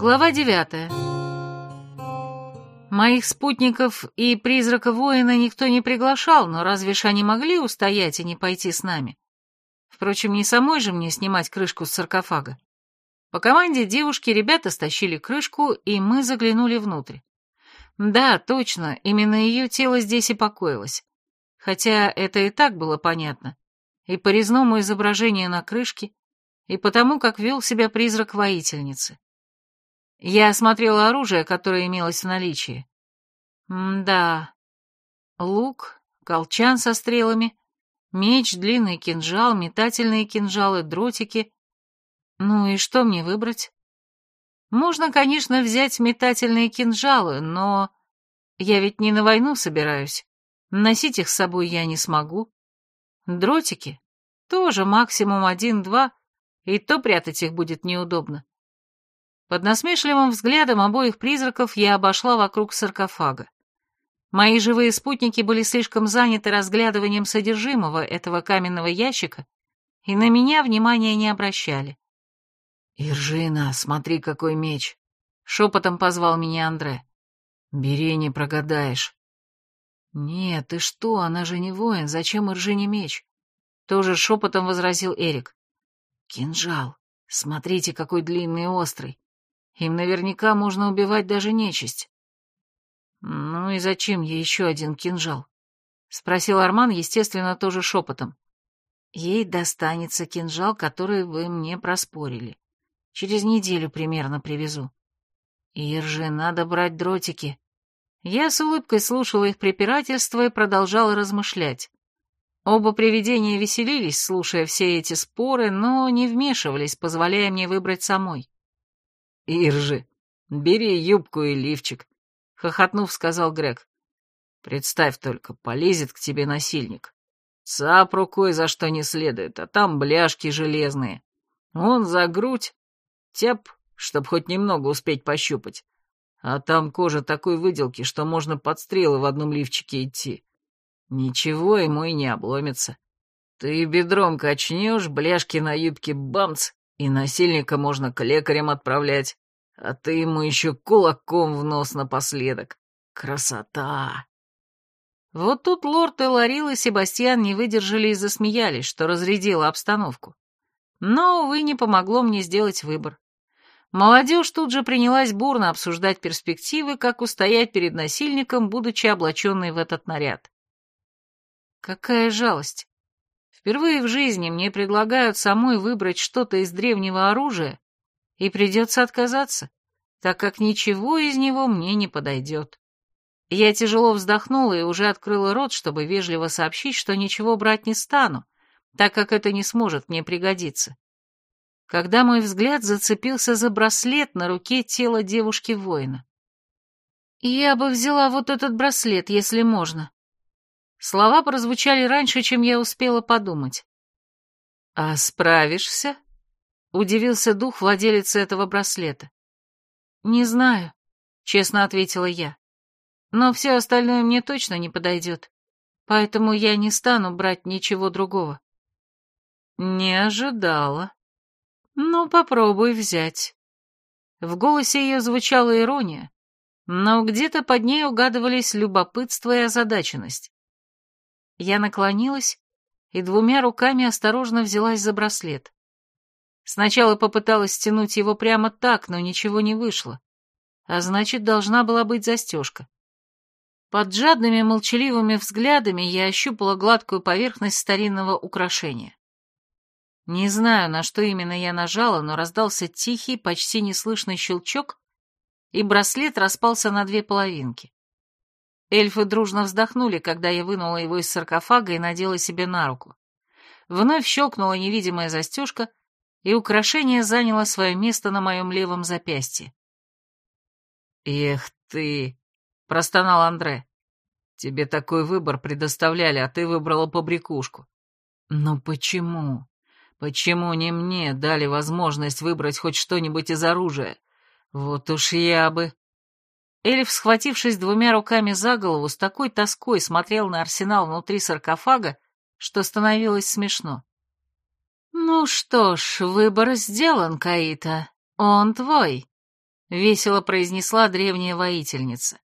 Глава девятая. Моих спутников и призрака воина никто не приглашал, но разве ж они могли устоять и не пойти с нами? Впрочем, не самой же мне снимать крышку с саркофага. По команде девушки ребята стащили крышку, и мы заглянули внутрь. Да, точно, именно ее тело здесь и покоилось. Хотя это и так было понятно. И по резному изображению на крышке, и потому, как вел себя призрак воительницы. Я осмотрела оружие, которое имелось в наличии. М-да. Лук, колчан со стрелами, меч, длинный кинжал, метательные кинжалы, дротики. Ну и что мне выбрать? Можно, конечно, взять метательные кинжалы, но... Я ведь не на войну собираюсь. Носить их с собой я не смогу. Дротики? Тоже максимум один-два, и то прятать их будет неудобно. Под насмешливым взглядом обоих призраков я обошла вокруг саркофага. Мои живые спутники были слишком заняты разглядыванием содержимого этого каменного ящика и на меня внимания не обращали. «Иржина, смотри, какой меч!» — шепотом позвал меня Андре. «Бери, не прогадаешь». «Нет, ты что, она же не воин, зачем Иржине меч?» Тоже шепотом возразил Эрик. «Кинжал, смотрите, какой длинный и острый. Им наверняка можно убивать даже нечисть. Ну и зачем ей еще один кинжал? Спросил Арман, естественно, тоже шепотом. Ей достанется кинжал, который вы мне проспорили. Через неделю примерно привезу. Ирже, надо брать дротики. Я с улыбкой слушала их препирательство и продолжала размышлять. Оба привидения веселились, слушая все эти споры, но не вмешивались, позволяя мне выбрать самой. «Иржи, бери юбку и лифчик», — хохотнув, сказал Грег. «Представь только, полезет к тебе насильник. Цап рукой за что не следует, а там бляшки железные. Он за грудь, тяп, чтоб хоть немного успеть пощупать. А там кожа такой выделки, что можно под стрелы в одном лифчике идти. Ничего ему и не обломится. Ты бедром качнешь, бляшки на юбке бамц, и насильника можно к лекарям отправлять. А ты ему еще кулаком в нос напоследок. Красота!» Вот тут лорд Эларил и Себастьян не выдержали и засмеялись, что разрядило обстановку. Но, увы, не помогло мне сделать выбор. Молодежь тут же принялась бурно обсуждать перспективы, как устоять перед насильником, будучи облаченной в этот наряд. Какая жалость. Впервые в жизни мне предлагают самой выбрать что-то из древнего оружия, и придется отказаться, так как ничего из него мне не подойдет. Я тяжело вздохнула и уже открыла рот, чтобы вежливо сообщить, что ничего брать не стану, так как это не сможет мне пригодиться. Когда мой взгляд зацепился за браслет на руке тела девушки-воина. «Я бы взяла вот этот браслет, если можно». Слова прозвучали раньше, чем я успела подумать. «А справишься?» — удивился дух владелицы этого браслета. «Не знаю», — честно ответила я. «Но все остальное мне точно не подойдет, поэтому я не стану брать ничего другого». «Не ожидала. Ну, попробуй взять». В голосе ее звучала ирония, но где-то под ней угадывались любопытство и озадаченность. Я наклонилась и двумя руками осторожно взялась за браслет. Сначала попыталась стянуть его прямо так, но ничего не вышло. А значит, должна была быть застежка. Под жадными молчаливыми взглядами я ощупала гладкую поверхность старинного украшения. Не знаю, на что именно я нажала, но раздался тихий, почти неслышный щелчок, и браслет распался на две половинки. Эльфы дружно вздохнули, когда я вынула его из саркофага и надела себе на руку. Вновь щелкнула невидимая застежка, и украшение заняло свое место на моем левом запястье. «Эх ты!» — простонал Андре. «Тебе такой выбор предоставляли, а ты выбрала побрякушку. Ну почему? Почему не мне дали возможность выбрать хоть что-нибудь из оружия? Вот уж я бы...» Эльф, схватившись двумя руками за голову, с такой тоской смотрел на арсенал внутри саркофага, что становилось смешно. «Ну что ж, выбор сделан, Каита. Он твой». весело произнесла древняя воительница.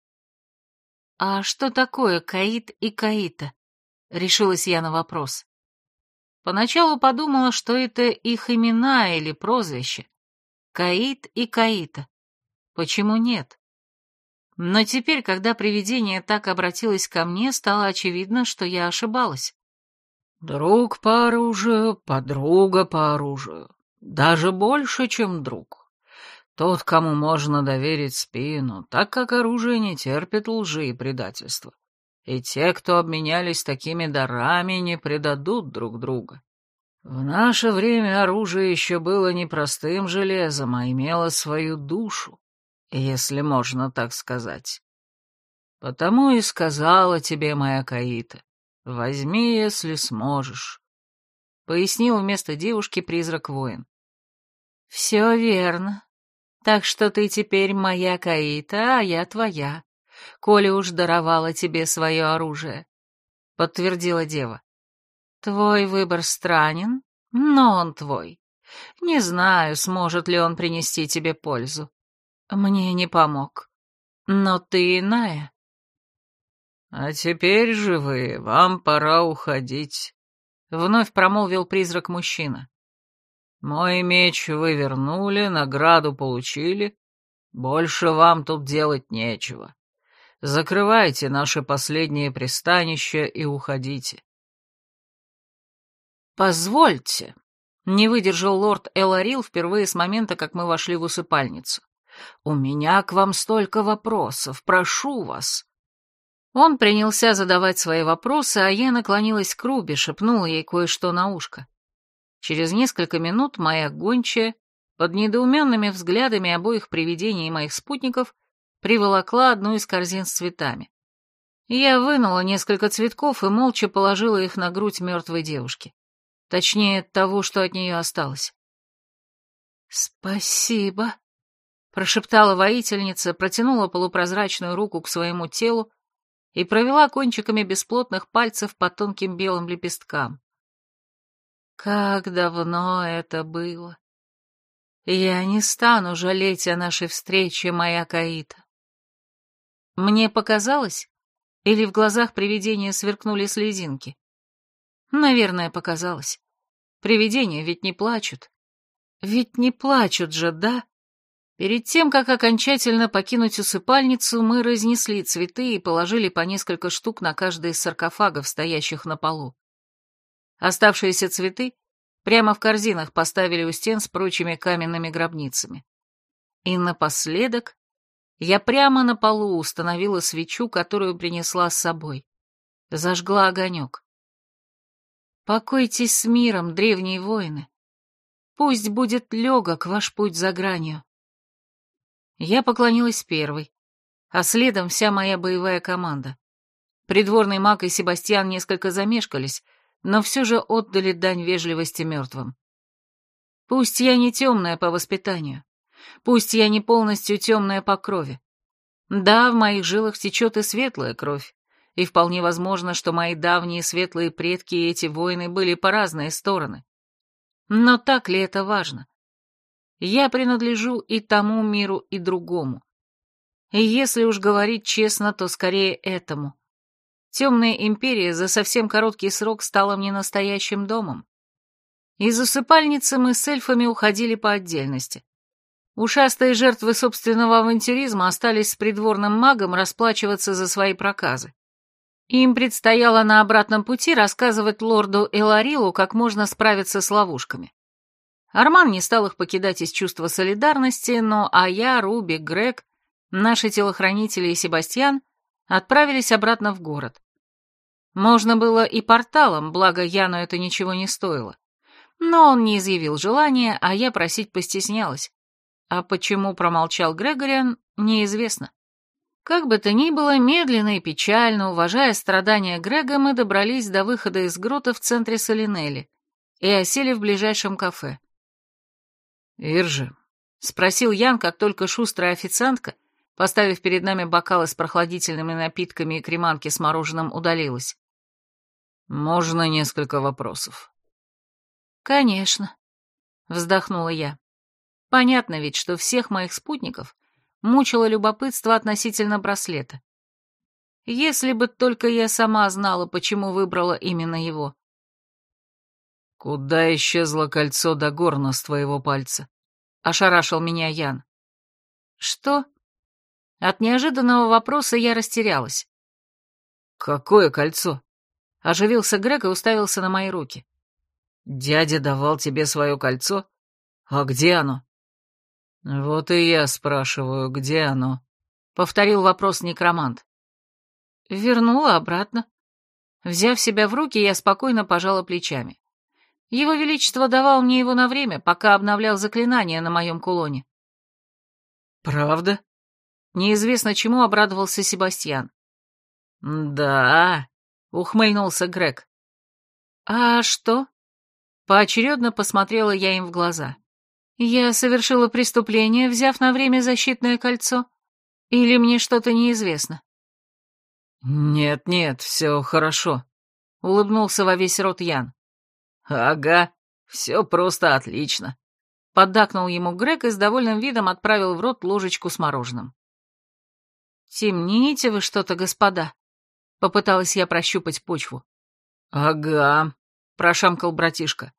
«А что такое Каит и Каита?» — решилась я на вопрос. Поначалу подумала, что это их имена или прозвище. Каит и Каита. Почему нет? Но теперь, когда привидение так обратилось ко мне, стало очевидно, что я ошибалась. Друг по оружию, подруга по оружию. Даже больше, чем друг. Тот, кому можно доверить спину, так как оружие не терпит лжи и предательства. И те, кто обменялись такими дарами, не предадут друг друга. В наше время оружие еще было не простым железом, а имело свою душу, если можно так сказать. Потому и сказала тебе моя Каита, возьми, если сможешь. Пояснил вместо девушки призрак-воин. Все верно. Так что ты теперь моя Каита, а я твоя, коли уж даровала тебе свое оружие, — подтвердила дева. Твой выбор странен, но он твой. Не знаю, сможет ли он принести тебе пользу. Мне не помог. Но ты иная. А теперь же вы, вам пора уходить, — вновь промолвил призрак-мужчина. Мой меч вы вернули, награду получили. Больше вам тут делать нечего. Закрывайте наше последнее пристанище и уходите. «Позвольте», — не выдержал лорд Эларил впервые с момента, как мы вошли в усыпальницу. «У меня к вам столько вопросов, прошу вас». Он принялся задавать свои вопросы, а я наклонилась к Руби, шепнула ей кое-что на ушко. Через несколько минут моя гончая, под недоуменными взглядами обоих привидений и моих спутников, приволокла одну из корзин с цветами. Я вынула несколько цветков и молча положила их на грудь мертвой девушки. Точнее, того, что от нее осталось. «Спасибо», — прошептала воительница, протянула полупрозрачную руку к своему телу и провела кончиками бесплотных пальцев по тонким белым лепесткам. Как давно это было! Я не стану жалеть о нашей встрече, моя Каита. Мне показалось, или в глазах привидения сверкнули слезинки? Наверное, показалось. Привидения ведь не плачут. Ведь не плачут же, да? Перед тем, как окончательно покинуть усыпальницу, мы разнесли цветы и положили по несколько штук на каждый из саркофагов, стоящих на полу. Оставшиеся цветы прямо в корзинах поставили у стен с прочими каменными гробницами. И напоследок я прямо на полу установила свечу, которую принесла с собой. Зажгла огонек. Покойтесь с миром, древние воины. Пусть будет легок ваш путь за гранью. Я поклонилась первой, а следом вся моя боевая команда. Придворный маг и Себастьян несколько замешкались, но все же отдали дань вежливости мертвым. Пусть я не темная по воспитанию, пусть я не полностью темная по крови. Да, в моих жилах течет и светлая кровь, и вполне возможно, что мои давние светлые предки и эти воины были по разные стороны. Но так ли это важно? Я принадлежу и тому миру, и другому. И если уж говорить честно, то скорее этому. Темная империя за совсем короткий срок стала мне настоящим домом. Из усыпальницы мы с эльфами уходили по отдельности. Ушастые жертвы собственного авантюризма остались с придворным магом расплачиваться за свои проказы. Им предстояло на обратном пути рассказывать лорду Эларилу, как можно справиться с ловушками. Арман не стал их покидать из чувства солидарности, но а я, Руби, Грег, наши телохранители и Себастьян отправились обратно в город. Можно было и порталом, благо Яну это ничего не стоило. Но он не изъявил желания, а я просить постеснялась. А почему промолчал Грегориан, неизвестно. Как бы то ни было, медленно и печально, уважая страдания Грега, мы добрались до выхода из грота в центре Солинели и осели в ближайшем кафе. «Иржи», — спросил Ян, как только шустрая официантка, поставив перед нами бокалы с прохладительными напитками и креманки с мороженым, удалилась. «Можно несколько вопросов?» «Конечно», — вздохнула я. «Понятно ведь, что всех моих спутников мучило любопытство относительно браслета. Если бы только я сама знала, почему выбрала именно его. «Куда исчезло кольцо до горна с твоего пальца?» — ошарашил меня Ян. «Что?» От неожиданного вопроса я растерялась. «Какое кольцо?» — оживился Грег и уставился на мои руки. «Дядя давал тебе свое кольцо? А где оно?» «Вот и я спрашиваю, где оно?» — повторил вопрос некромант. Вернула обратно. Взяв себя в руки, я спокойно пожала плечами. Его Величество давал мне его на время, пока обновлял заклинание на моем кулоне. «Правда?» Неизвестно чему обрадовался Себастьян. «Да», — ухмыльнулся Грег. «А что?» Поочередно посмотрела я им в глаза. «Я совершила преступление, взяв на время защитное кольцо? Или мне что-то неизвестно?» «Нет-нет, все хорошо», — улыбнулся во весь рот Ян. «Ага, все просто отлично», — поддакнул ему Грег и с довольным видом отправил в рот ложечку с мороженым. «Темните вы что-то, господа», — попыталась я прощупать почву. «Ага», — прошамкал братишка.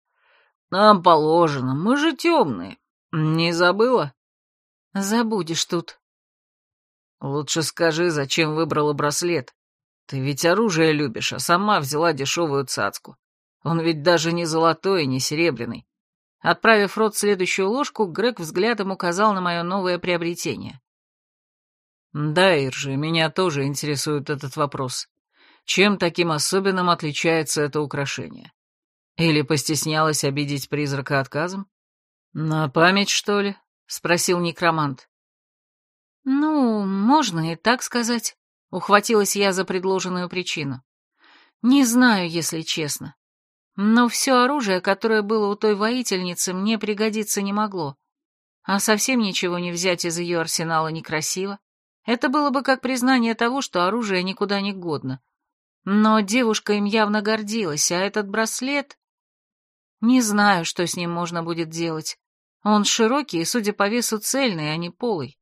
«Нам положено, мы же темные. Не забыла?» «Забудешь тут», Лучше скажи, зачем выбрала браслет. Ты ведь оружие любишь, а сама взяла дешевую цацку. Он ведь даже не золотой не серебряный. Отправив в рот следующую ложку, Грег взглядом указал на мое новое приобретение. Да, Иржи, меня тоже интересует этот вопрос. Чем таким особенным отличается это украшение? Или постеснялась обидеть призрака отказом? На память, что ли? — спросил некромант. «Ну, можно и так сказать», — ухватилась я за предложенную причину. «Не знаю, если честно. Но все оружие, которое было у той воительницы, мне пригодиться не могло. А совсем ничего не взять из ее арсенала некрасиво. Это было бы как признание того, что оружие никуда не годно. Но девушка им явно гордилась, а этот браслет... Не знаю, что с ним можно будет делать. Он широкий и, судя по весу, цельный, а не полый.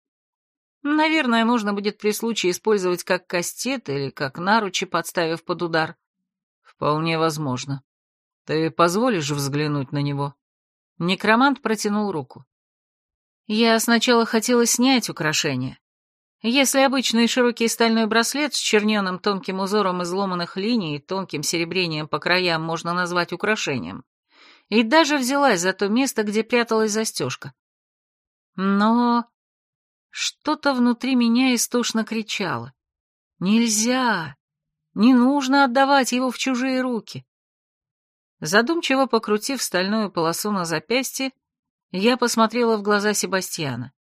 Наверное, можно будет при случае использовать как кастет или как наручи, подставив под удар. Вполне возможно. Ты позволишь взглянуть на него? Некромант протянул руку. Я сначала хотела снять украшение. Если обычный широкий стальной браслет с черненым тонким узором изломанных линий и тонким серебрением по краям можно назвать украшением, и даже взялась за то место, где пряталась застежка. Но что-то внутри меня истошно кричало. Нельзя! Не нужно отдавать его в чужие руки. Задумчиво покрутив стальную полосу на запястье, я посмотрела в глаза Себастьяна.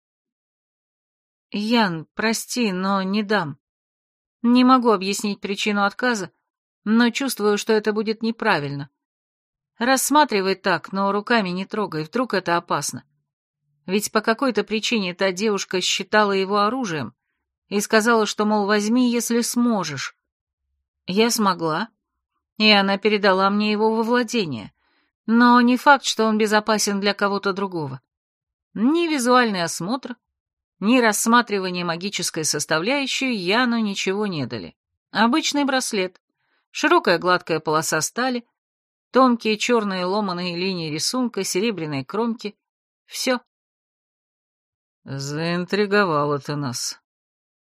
«Ян, прости, но не дам. Не могу объяснить причину отказа, но чувствую, что это будет неправильно. Рассматривай так, но руками не трогай, вдруг это опасно. Ведь по какой-то причине та девушка считала его оружием и сказала, что, мол, возьми, если сможешь. Я смогла, и она передала мне его во владение, но не факт, что он безопасен для кого-то другого. Ни визуальный осмотр, ни рассматривание магической составляющей Яну ничего не дали. Обычный браслет, широкая гладкая полоса стали, тонкие черные ломаные линии рисунка, серебряные кромки — все. Заинтриговала ты нас.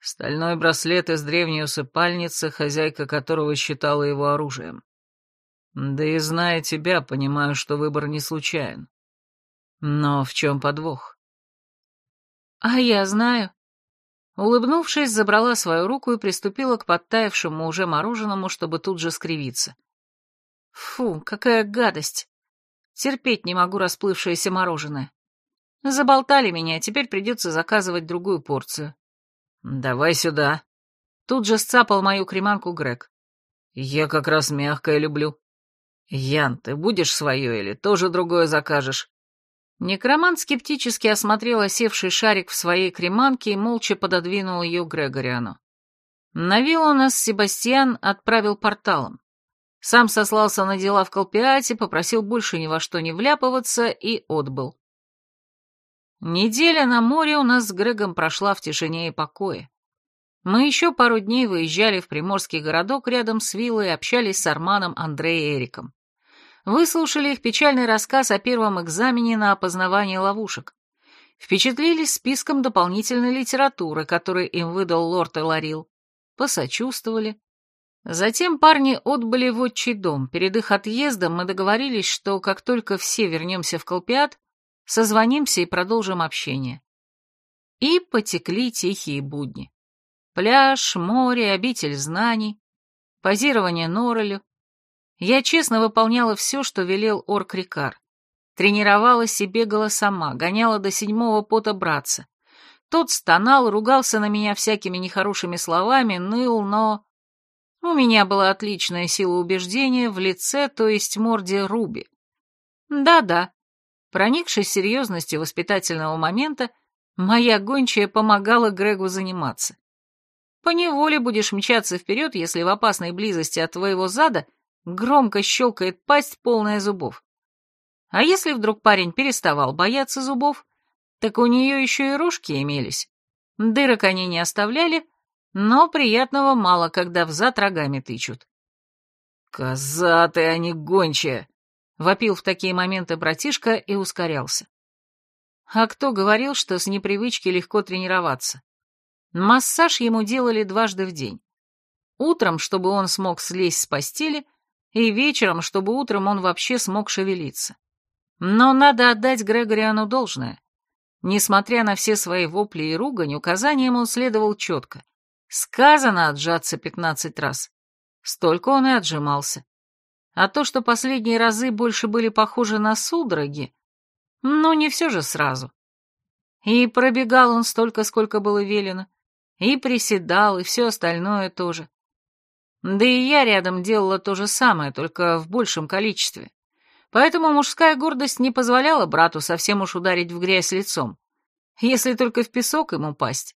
Стальной браслет из древней усыпальницы, хозяйка которого считала его оружием. Да и зная тебя, понимаю, что выбор не случайен. Но в чем подвох? А я знаю. Улыбнувшись, забрала свою руку и приступила к подтаявшему уже мороженому, чтобы тут же скривиться. Фу, какая гадость! Терпеть не могу расплывшееся мороженое. Заболтали меня, теперь придется заказывать другую порцию. Давай сюда. Тут же сцапал мою креманку Грег. Я как раз мягкое люблю. Ян, ты будешь свое или тоже другое закажешь? Некромант скептически осмотрел осевший шарик в своей креманке и молча пододвинул ее Грегориану. На виллу нас Себастьян отправил порталом. Сам сослался на дела в Колпиате, попросил больше ни во что не вляпываться и отбыл. Неделя на море у нас с Грегом прошла в тишине и покое. Мы еще пару дней выезжали в приморский городок рядом с виллой и общались с Арманом, Андре и Эриком. Выслушали их печальный рассказ о первом экзамене на опознавание ловушек. Впечатлились списком дополнительной литературы, который им выдал лорд Эларил. Посочувствовали. Затем парни отбыли в отчий дом. Перед их отъездом мы договорились, что как только все вернемся в Колпиат, созвонимся и продолжим общение. И потекли тихие будни. Пляж, море, обитель знаний, позирование Норрелю. Я честно выполняла все, что велел Орк Рикар. Тренировалась и бегала сама, гоняла до седьмого пота братца. Тот стонал, ругался на меня всякими нехорошими словами, ныл, но... У меня была отличная сила убеждения в лице, то есть морде Руби. Да-да, Проникшись серьезностью воспитательного момента, моя гончая помогала Грегу заниматься. Поневоле будешь мчаться вперед, если в опасной близости от твоего зада громко щелкает пасть, полная зубов. А если вдруг парень переставал бояться зубов, так у нее еще и рожки имелись. Дырок они не оставляли, но приятного мало, когда в зад рогами тычут. «Коза ты, а не гончая!» Вопил в такие моменты братишка и ускорялся. А кто говорил, что с непривычки легко тренироваться? Массаж ему делали дважды в день. Утром, чтобы он смог слезть с постели, и вечером, чтобы утром он вообще смог шевелиться. Но надо отдать Грегориану должное. Несмотря на все свои вопли и ругань, указанием он следовал четко. Сказано отжаться пятнадцать раз. Столько он и отжимался. А то, что последние разы больше были похожи на судороги, ну, не все же сразу. И пробегал он столько, сколько было велено, и приседал, и все остальное тоже. Да и я рядом делала то же самое, только в большем количестве. Поэтому мужская гордость не позволяла брату совсем уж ударить в грязь лицом, если только в песок ему пасть.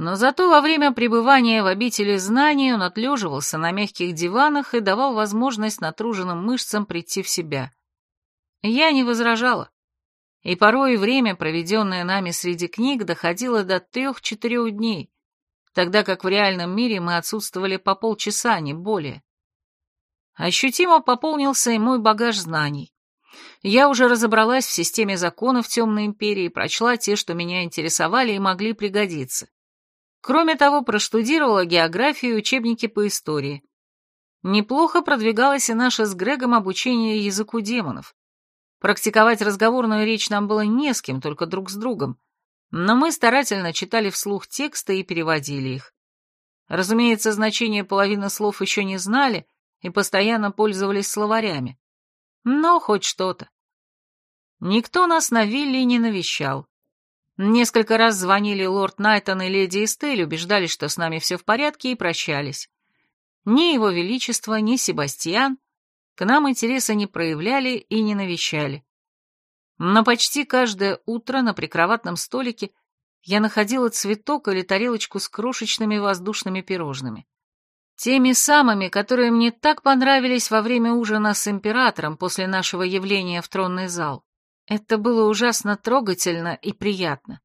Но зато во время пребывания в обители знаний он отлеживался на мягких диванах и давал возможность натруженным мышцам прийти в себя. Я не возражала. И порой время, проведенное нами среди книг, доходило до трех-четырех дней, тогда как в реальном мире мы отсутствовали по полчаса, не более. Ощутимо пополнился и мой багаж знаний. Я уже разобралась в системе законов Темной Империи, прочла те, что меня интересовали и могли пригодиться. Кроме того, проштудировала географию и учебники по истории. Неплохо продвигалось и наше с Грегом обучение языку демонов. Практиковать разговорную речь нам было не с кем, только друг с другом, но мы старательно читали вслух тексты и переводили их. Разумеется, значение половины слов еще не знали и постоянно пользовались словарями. Но хоть что-то. Никто нас на вилле не навещал. Несколько раз звонили лорд Найтон и леди Эстель, убеждали, что с нами все в порядке, и прощались. Ни его величество, ни Себастьян к нам интереса не проявляли и не навещали. Но почти каждое утро на прикроватном столике я находила цветок или тарелочку с крошечными воздушными пирожными. Теми самыми, которые мне так понравились во время ужина с императором после нашего явления в тронный зал. Это было ужасно трогательно и приятно.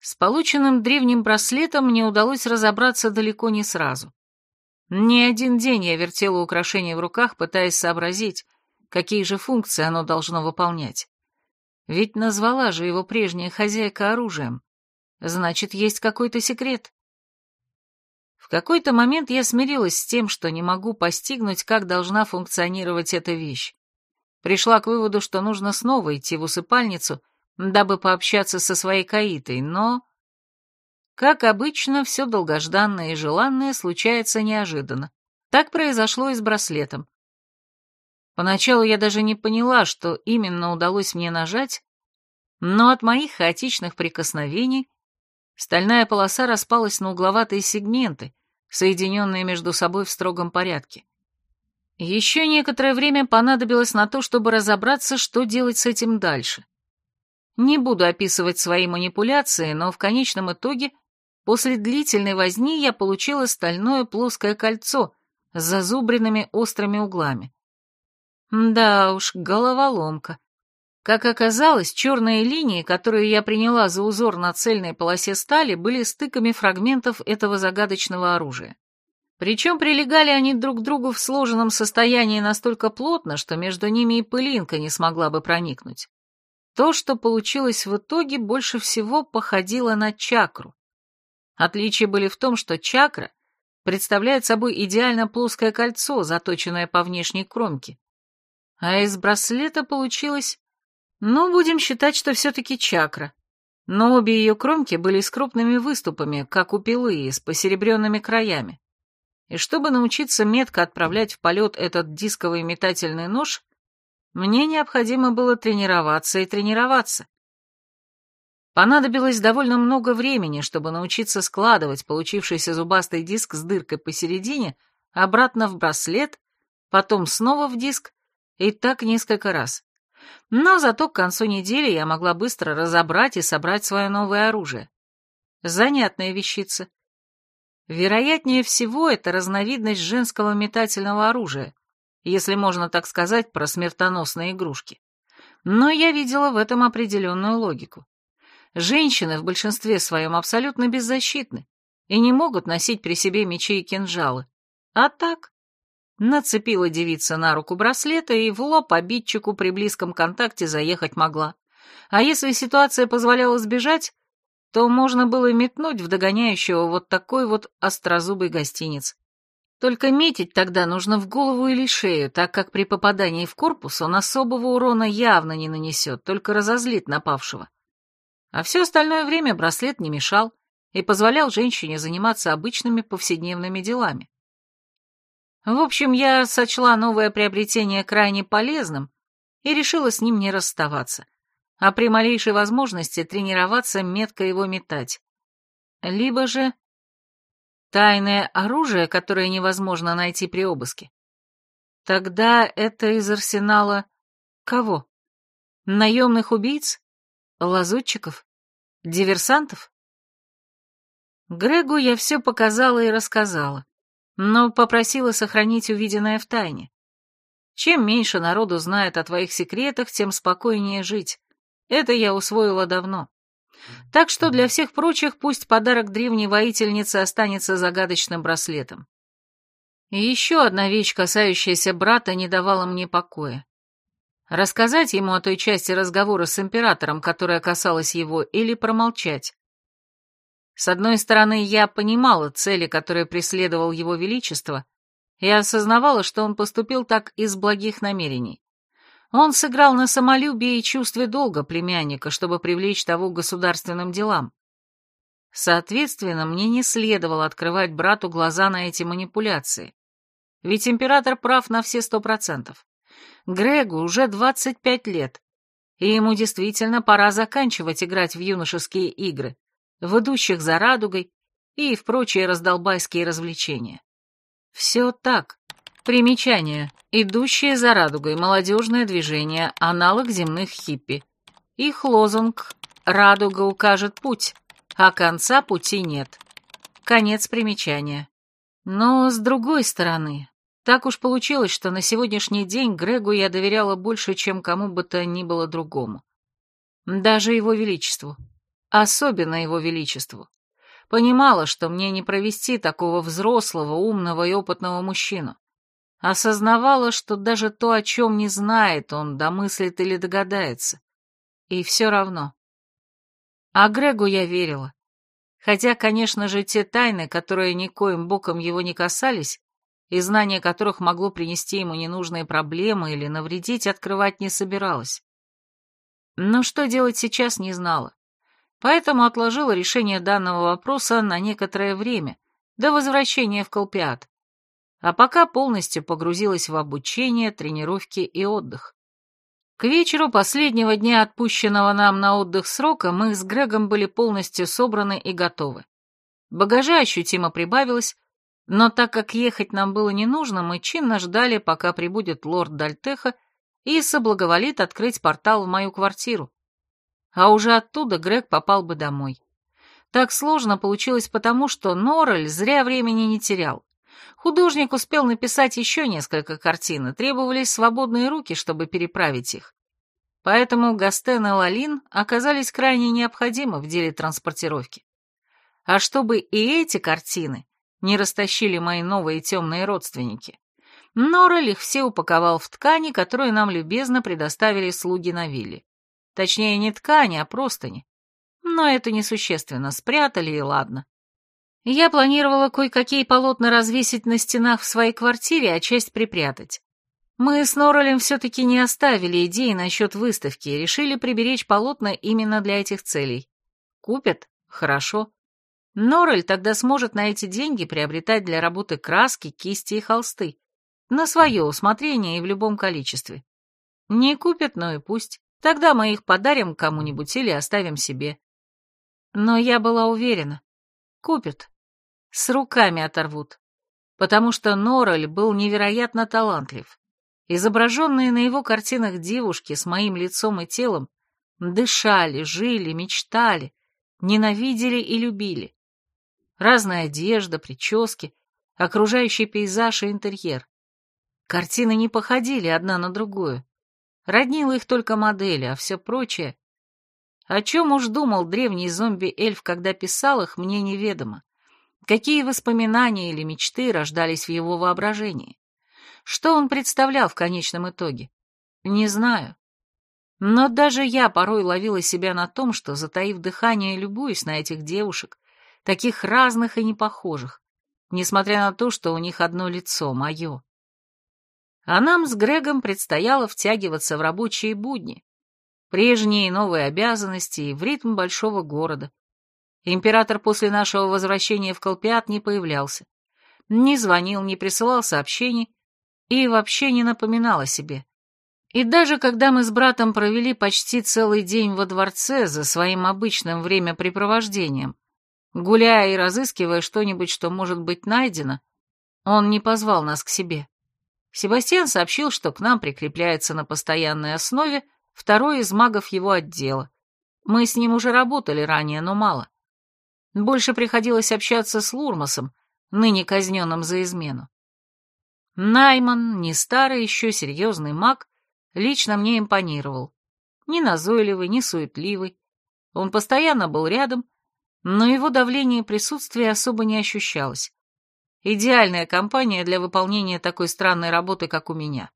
С полученным древним браслетом мне удалось разобраться далеко не сразу. Не один день я вертела украшение в руках, пытаясь сообразить, какие же функции оно должно выполнять. Ведь назвала же его прежняя хозяйка оружием. Значит, есть какой-то секрет. В какой-то момент я смирилась с тем, что не могу постигнуть, как должна функционировать эта вещь пришла к выводу, что нужно снова идти в усыпальницу, дабы пообщаться со своей каитой, но... Как обычно, все долгожданное и желанное случается неожиданно. Так произошло и с браслетом. Поначалу я даже не поняла, что именно удалось мне нажать, но от моих хаотичных прикосновений стальная полоса распалась на угловатые сегменты, соединенные между собой в строгом порядке. Еще некоторое время понадобилось на то, чтобы разобраться, что делать с этим дальше. Не буду описывать свои манипуляции, но в конечном итоге, после длительной возни я получила стальное плоское кольцо с зазубренными острыми углами. Да уж, головоломка. Как оказалось, черные линии, которые я приняла за узор на цельной полосе стали, были стыками фрагментов этого загадочного оружия. Причем прилегали они друг к другу в сложенном состоянии настолько плотно, что между ними и пылинка не смогла бы проникнуть. То, что получилось в итоге, больше всего походило на чакру. Отличия были в том, что чакра представляет собой идеально плоское кольцо, заточенное по внешней кромке. А из браслета получилось ну, будем считать, что все-таки чакра. Но обе ее кромки были с крупными выступами, как у пилы, с посеребренными краями. И чтобы научиться метко отправлять в полет этот дисковый метательный нож, мне необходимо было тренироваться и тренироваться. Понадобилось довольно много времени, чтобы научиться складывать получившийся зубастый диск с дыркой посередине обратно в браслет, потом снова в диск, и так несколько раз. Но зато к концу недели я могла быстро разобрать и собрать свое новое оружие. Занятная вещица. Вероятнее всего, это разновидность женского метательного оружия, если можно так сказать про смертоносные игрушки. Но я видела в этом определенную логику. Женщины в большинстве своем абсолютно беззащитны и не могут носить при себе мечи и кинжалы. А так, Нацепила девица на руку браслета и в лоб обидчику при близком контакте заехать могла. А если ситуация позволяла сбежать, то можно было метнуть в догоняющего вот такой вот острозубый гостиниц. Только метить тогда нужно в голову или шею, так как при попадании в корпус он особого урона явно не нанесет, только разозлит напавшего. А все остальное время браслет не мешал и позволял женщине заниматься обычными повседневными делами. В общем, я сочла новое приобретение крайне полезным и решила с ним не расставаться, а при малейшей возможности тренироваться метко его метать. Либо же тайное оружие, которое невозможно найти при обыске. Тогда это из арсенала кого? Наемных убийц? Лазутчиков? Диверсантов? Грегу я все показала и рассказала но попросила сохранить увиденное в тайне. Чем меньше народу знает о твоих секретах, тем спокойнее жить. Это я усвоила давно. Так что для всех прочих пусть подарок древней воительницы останется загадочным браслетом. И еще одна вещь, касающаяся брата, не давала мне покоя. Рассказать ему о той части разговора с императором, которая касалась его, или промолчать. С одной стороны, я понимала цели, которые преследовал его величество, и осознавала, что он поступил так из благих намерений. Он сыграл на самолюбии и чувстве долга племянника, чтобы привлечь того к государственным делам. Соответственно, мне не следовало открывать брату глаза на эти манипуляции. Ведь император прав на все сто процентов. Грегу уже 25 лет, и ему действительно пора заканчивать играть в юношеские игры в идущих за радугой и в прочие раздолбайские развлечения. Все так. Примечание. Идущие за радугой. Молодежное движение. Аналог земных хиппи. Их лозунг «Радуга укажет путь», а конца пути нет. Конец примечания. Но с другой стороны, так уж получилось, что на сегодняшний день Грегу я доверяла больше, чем кому бы то ни было другому. Даже его величеству особенно его величеству. Понимала, что мне не провести такого взрослого, умного и опытного мужчину. Осознавала, что даже то, о чем не знает, он домыслит или догадается. И все равно. А Грегу я верила. Хотя, конечно же, те тайны, которые никоим боком его не касались, и знание которых могло принести ему ненужные проблемы или навредить, открывать не собиралась. Но что делать сейчас, не знала поэтому отложила решение данного вопроса на некоторое время, до возвращения в Колпиат, а пока полностью погрузилась в обучение, тренировки и отдых. К вечеру последнего дня отпущенного нам на отдых срока мы с Грегом были полностью собраны и готовы. Багажа ощутимо прибавилось, но так как ехать нам было не нужно, мы чинно ждали, пока прибудет лорд Дальтеха и соблаговолит открыть портал в мою квартиру, а уже оттуда Грег попал бы домой. Так сложно получилось потому, что Норрель зря времени не терял. Художник успел написать еще несколько картин, и требовались свободные руки, чтобы переправить их. поэтому Гастен и Лалин оказались крайне необходимы в деле транспортировки. А чтобы и эти картины не растащили мои новые темные родственники, Норрель их все упаковал в ткани, которые нам любезно предоставили слуги на вилле. Точнее, не ткани, а простыни. Но это несущественно, спрятали и ладно. Я планировала кое-какие полотна развесить на стенах в своей квартире, а часть припрятать. Мы с Норрелем все-таки не оставили идеи насчет выставки и решили приберечь полотна именно для этих целей. Купят? Хорошо. Норрель тогда сможет на эти деньги приобретать для работы краски, кисти и холсты. На свое усмотрение и в любом количестве. Не купят, но и пусть. Тогда мы их подарим кому-нибудь или оставим себе. Но я была уверена. Купят. С руками оторвут. Потому что Норрель был невероятно талантлив. Изображенные на его картинах девушки с моим лицом и телом дышали, жили, мечтали, ненавидели и любили. Разная одежда, прически, окружающий пейзаж и интерьер. Картины не походили одна на другую. Роднила их только модели, а все прочее... О чем уж думал древний зомби-эльф, когда писал их, мне неведомо. Какие воспоминания или мечты рождались в его воображении? Что он представлял в конечном итоге? Не знаю. Но даже я порой ловила себя на том, что, затаив дыхание, любуюсь на этих девушек, таких разных и непохожих, несмотря на то, что у них одно лицо, мое. А нам с Грегом предстояло втягиваться в рабочие будни, прежние и новые обязанности и в ритм большого города. Император после нашего возвращения в Колпиат не появлялся, не звонил, не присылал сообщений и вообще не напоминал о себе. И даже когда мы с братом провели почти целый день во дворце за своим обычным времяпрепровождением, гуляя и разыскивая что-нибудь, что может быть найдено, он не позвал нас к себе. Себастьян сообщил, что к нам прикрепляется на постоянной основе второй из магов его отдела. Мы с ним уже работали ранее, но мало. Больше приходилось общаться с Лурмасом, ныне казненным за измену. Найман, не старый еще серьезный маг, лично мне импонировал. Ни назойливый, ни суетливый. Он постоянно был рядом, но его давление и присутствие особо не ощущалось. Идеальная компания для выполнения такой странной работы, как у меня.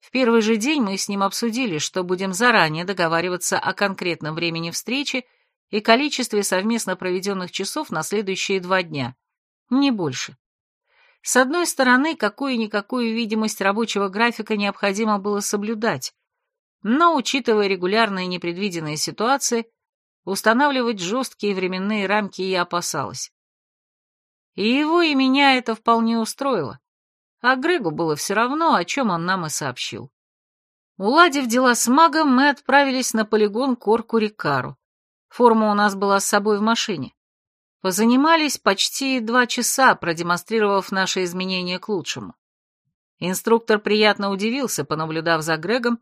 В первый же день мы с ним обсудили, что будем заранее договариваться о конкретном времени встречи и количестве совместно проведенных часов на следующие два дня. Не больше. С одной стороны, какую-никакую видимость рабочего графика необходимо было соблюдать, но, учитывая регулярные непредвиденные ситуации, устанавливать жесткие временные рамки я опасалась. И его, и меня это вполне устроило. А Грегу было все равно, о чем он нам и сообщил. Уладив дела с магом, мы отправились на полигон Корку-Рикару. Форма у нас была с собой в машине. Позанимались почти два часа, продемонстрировав наши изменения к лучшему. Инструктор приятно удивился, понаблюдав за Грегом,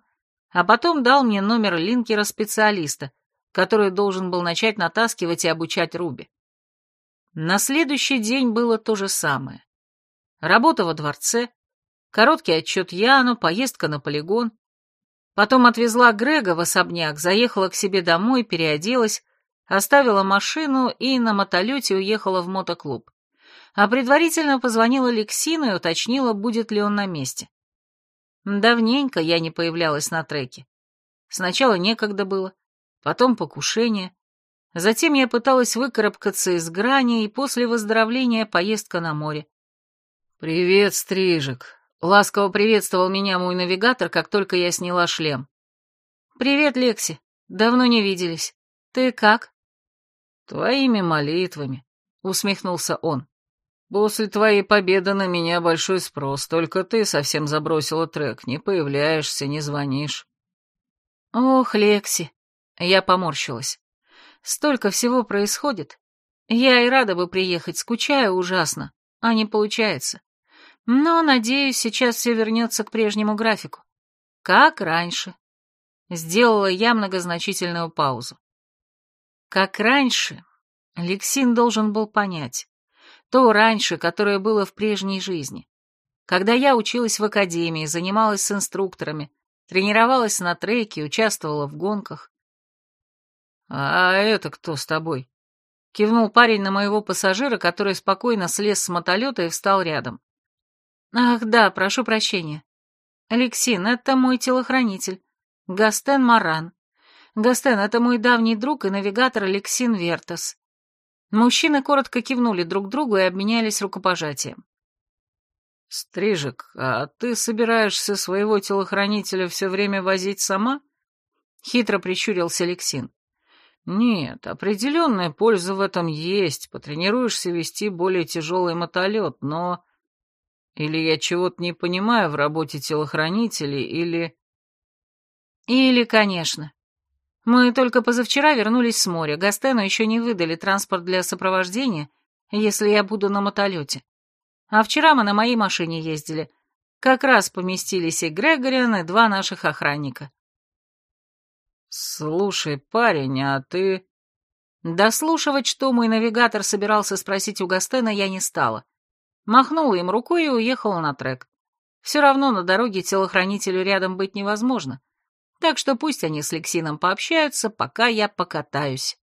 а потом дал мне номер линкера-специалиста, который должен был начать натаскивать и обучать Руби. На следующий день было то же самое. Работа во дворце, короткий отчет Яну, поездка на полигон. Потом отвезла Грега в особняк, заехала к себе домой, переоделась, оставила машину и на мотолете уехала в мотоклуб. А предварительно позвонила Лексину и уточнила, будет ли он на месте. Давненько я не появлялась на треке. Сначала некогда было, потом покушение, Затем я пыталась выкарабкаться из грани, и после выздоровления поездка на море. «Привет, Стрижик!» — ласково приветствовал меня мой навигатор, как только я сняла шлем. «Привет, Лекси. Давно не виделись. Ты как?» «Твоими молитвами», — усмехнулся он. «После твоей победы на меня большой спрос, только ты совсем забросила трек, не появляешься, не звонишь». «Ох, Лекси!» — я поморщилась. Столько всего происходит. Я и рада бы приехать, скучаю ужасно, а не получается. Но, надеюсь, сейчас все вернется к прежнему графику. Как раньше. Сделала я многозначительную паузу. Как раньше, Лексин должен был понять. То раньше, которое было в прежней жизни. Когда я училась в академии, занималась с инструкторами, Тренировалась на треке, участвовала в гонках. «А это кто с тобой?» Кивнул парень на моего пассажира, который спокойно слез с мотолета и встал рядом. «Ах, да, прошу прощения. Алексин, это мой телохранитель. Гастен Маран. Гастен, это мой давний друг и навигатор Алексин Вертас». Мужчины коротко кивнули друг другу и обменялись рукопожатием. «Стрижек, а ты собираешься своего телохранителя все время возить сама?» Хитро прищурился Алексин. «Нет, определенная польза в этом есть. Потренируешься вести более тяжелый мотолет, но...» Или я чего-то не понимаю в работе телохранителей, или... Или, конечно. Мы только позавчера вернулись с моря. Гастену еще не выдали транспорт для сопровождения, если я буду на мотолете. А вчера мы на моей машине ездили. Как раз поместились и Грегориан, и два наших охранника. «Слушай, парень, а ты...» Дослушивать, что мой навигатор собирался спросить у Гастена, я не стала. Махнула им рукой и уехала на трек. Все равно на дороге телохранителю рядом быть невозможно. Так что пусть они с Лексином пообщаются, пока я покатаюсь.